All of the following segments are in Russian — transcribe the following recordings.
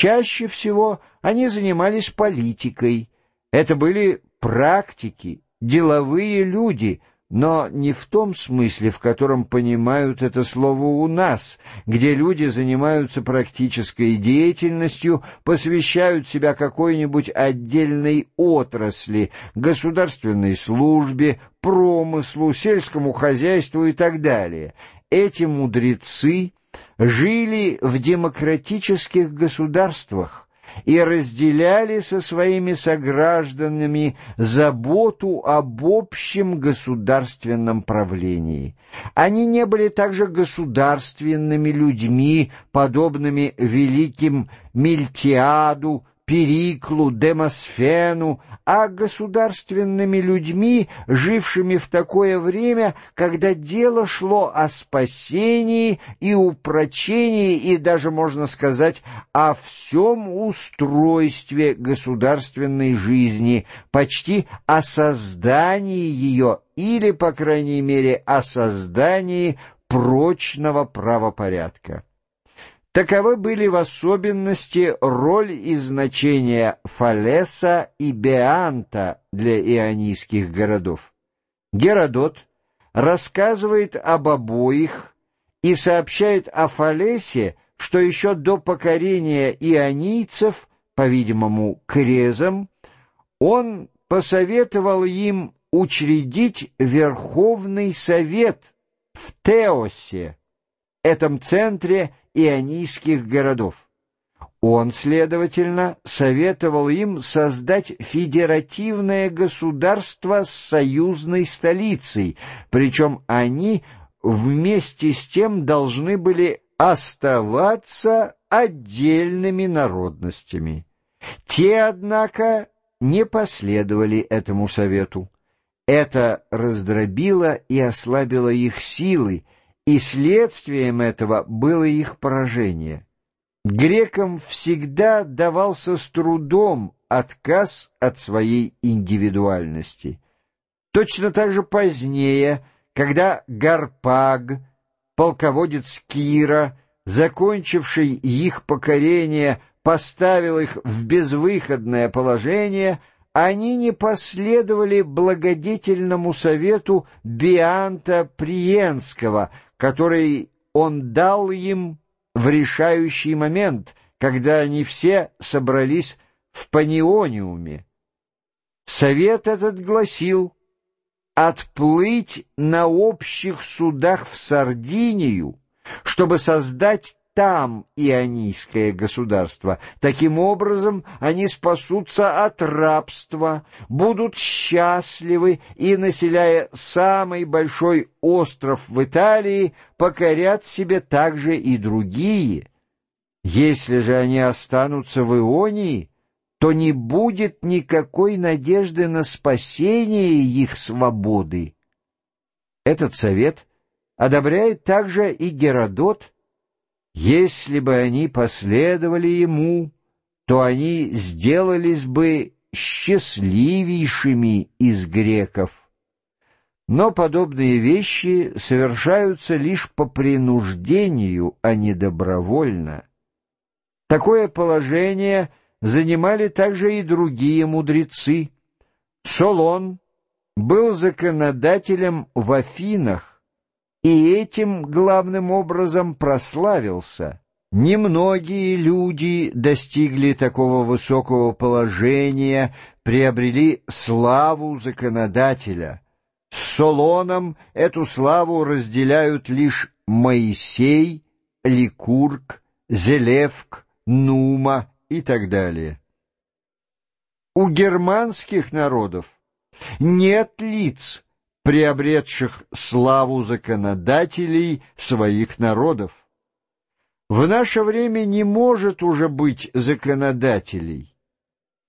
Чаще всего они занимались политикой. Это были практики, деловые люди, но не в том смысле, в котором понимают это слово у нас, где люди занимаются практической деятельностью, посвящают себя какой-нибудь отдельной отрасли, государственной службе, промыслу, сельскому хозяйству и так далее. Эти мудрецы жили в демократических государствах, и разделяли со своими согражданами заботу об общем государственном правлении. Они не были также государственными людьми, подобными великим Мильтиаду, Периклу, Демосфену, а государственными людьми, жившими в такое время, когда дело шло о спасении и упрочении, и даже, можно сказать, о всем устройстве государственной жизни, почти о создании ее или, по крайней мере, о создании прочного правопорядка. Таковы были в особенности роль и значение Фалеса и Беанта для ионийских городов. Геродот рассказывает об обоих и сообщает о Фалесе, что еще до покорения ионийцев, по-видимому, крезом, он посоветовал им учредить Верховный Совет в Теосе, этом центре ионийских городов. Он, следовательно, советовал им создать федеративное государство с союзной столицей, причем они вместе с тем должны были оставаться отдельными народностями. Те, однако, не последовали этому совету. Это раздробило и ослабило их силы, и следствием этого было их поражение. Грекам всегда давался с трудом отказ от своей индивидуальности. Точно так же позднее, когда Гарпаг, полководец Кира, закончивший их покорение, поставил их в безвыходное положение, они не последовали благодетельному совету Бианта Приенского — который он дал им в решающий момент, когда они все собрались в Паниониуме. Совет этот гласил отплыть на общих судах в Сардинию, чтобы создать там ионийское государство. Таким образом, они спасутся от рабства, будут счастливы и, населяя самый большой остров в Италии, покорят себе также и другие. Если же они останутся в Ионии, то не будет никакой надежды на спасение их свободы. Этот совет одобряет также и Геродот, если бы они последовали ему, то они сделались бы счастливейшими из греков. Но подобные вещи совершаются лишь по принуждению, а не добровольно. Такое положение занимали также и другие мудрецы. Солон был законодателем в Афинах, и этим главным образом прославился. Немногие люди достигли такого высокого положения, приобрели славу законодателя. С Солоном эту славу разделяют лишь Моисей, Ликург, Зелевк, Нума и так далее. У германских народов нет лиц, приобретших славу законодателей своих народов. В наше время не может уже быть законодателей.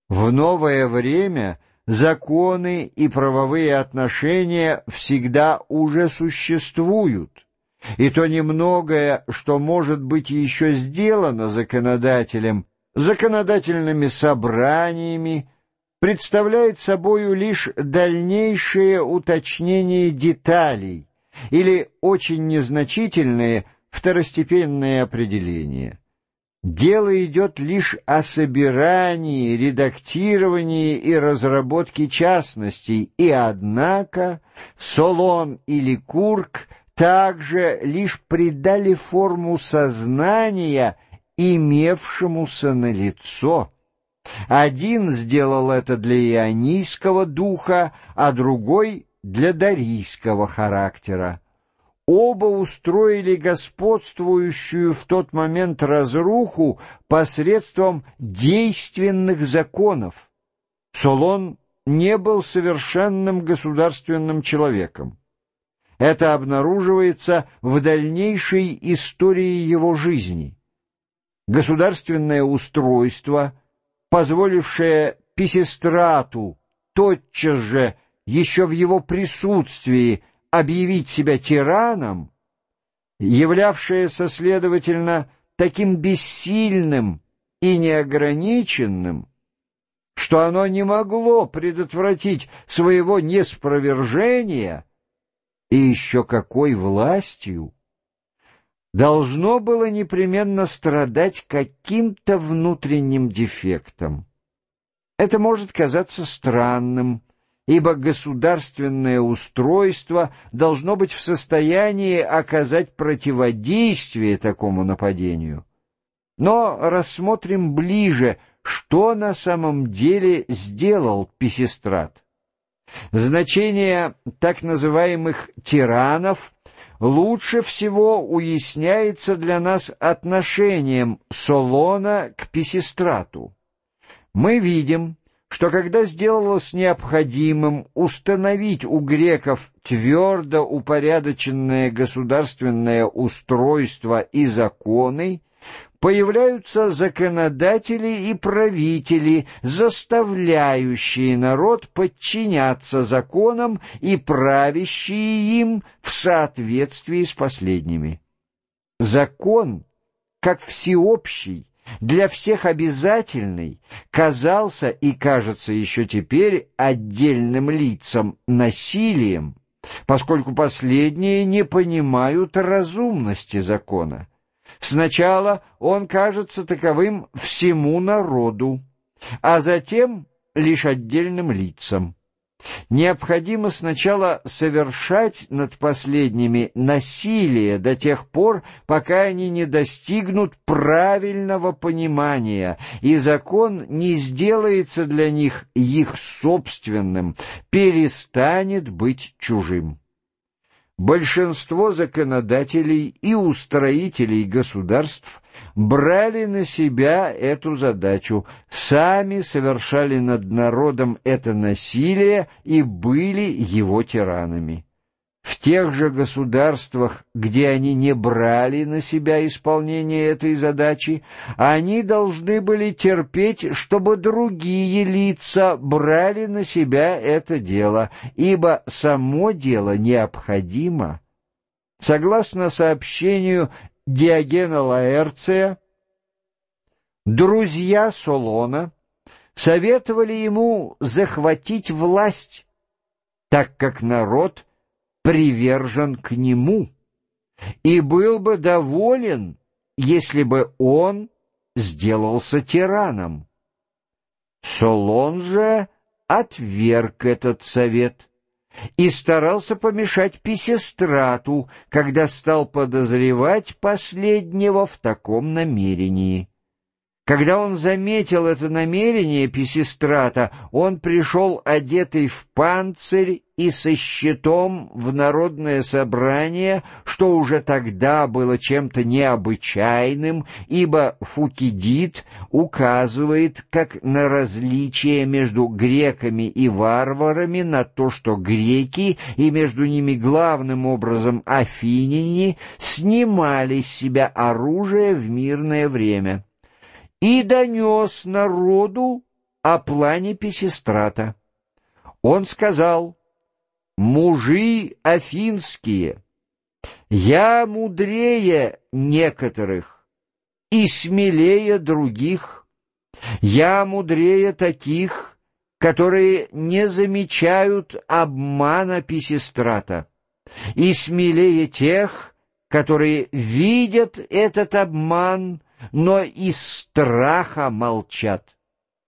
В новое время законы и правовые отношения всегда уже существуют, и то немногое, что может быть еще сделано законодателем, законодательными собраниями, представляет собою лишь дальнейшее уточнение деталей или очень незначительные второстепенные определения. Дело идет лишь о собирании, редактировании и разработке частностей, и однако Солон или Курк также лишь придали форму сознания, имевшемуся на лицо. Один сделал это для ионийского духа, а другой — для дарийского характера. Оба устроили господствующую в тот момент разруху посредством действенных законов. Солон не был совершенным государственным человеком. Это обнаруживается в дальнейшей истории его жизни. Государственное устройство, позволившее Писестрату тотчас же, еще в его присутствии, объявить себя тираном, являвшееся, следовательно, таким бессильным и неограниченным, что оно не могло предотвратить своего неспровержения, и еще какой властью, должно было непременно страдать каким-то внутренним дефектом. Это может казаться странным, ибо государственное устройство должно быть в состоянии оказать противодействие такому нападению. Но рассмотрим ближе, что на самом деле сделал Писистрат. Значение так называемых «тиранов» лучше всего уясняется для нас отношением Солона к Писистрату. Мы видим, что когда сделалось необходимым установить у греков твердо упорядоченное государственное устройство и законы, появляются законодатели и правители, заставляющие народ подчиняться законам и правящие им в соответствии с последними. Закон, как всеобщий, для всех обязательный, казался и кажется еще теперь отдельным лицам насилием, поскольку последние не понимают разумности закона. Сначала он кажется таковым всему народу, а затем лишь отдельным лицам. Необходимо сначала совершать над последними насилие до тех пор, пока они не достигнут правильного понимания, и закон не сделается для них их собственным, перестанет быть чужим. Большинство законодателей и устроителей государств брали на себя эту задачу, сами совершали над народом это насилие и были его тиранами. В тех же государствах, где они не брали на себя исполнение этой задачи, они должны были терпеть, чтобы другие лица брали на себя это дело, ибо само дело необходимо. Согласно сообщению Диогена Лаэрция, друзья Солона советовали ему захватить власть, так как народ — привержен к нему и был бы доволен, если бы он сделался тираном. Солон же отверг этот совет и старался помешать Писестрату, когда стал подозревать последнего в таком намерении. Когда он заметил это намерение Писистрата, он пришел одетый в панцирь и со щитом в народное собрание, что уже тогда было чем-то необычайным, ибо Фукидид указывает как на различие между греками и варварами, на то, что греки и между ними главным образом афиняне снимали с себя оружие в мирное время и донес народу о плане Песистрата. Он сказал, «Мужи афинские, я мудрее некоторых и смелее других, я мудрее таких, которые не замечают обмана Песистрата, и смелее тех, которые видят этот обман но из страха молчат.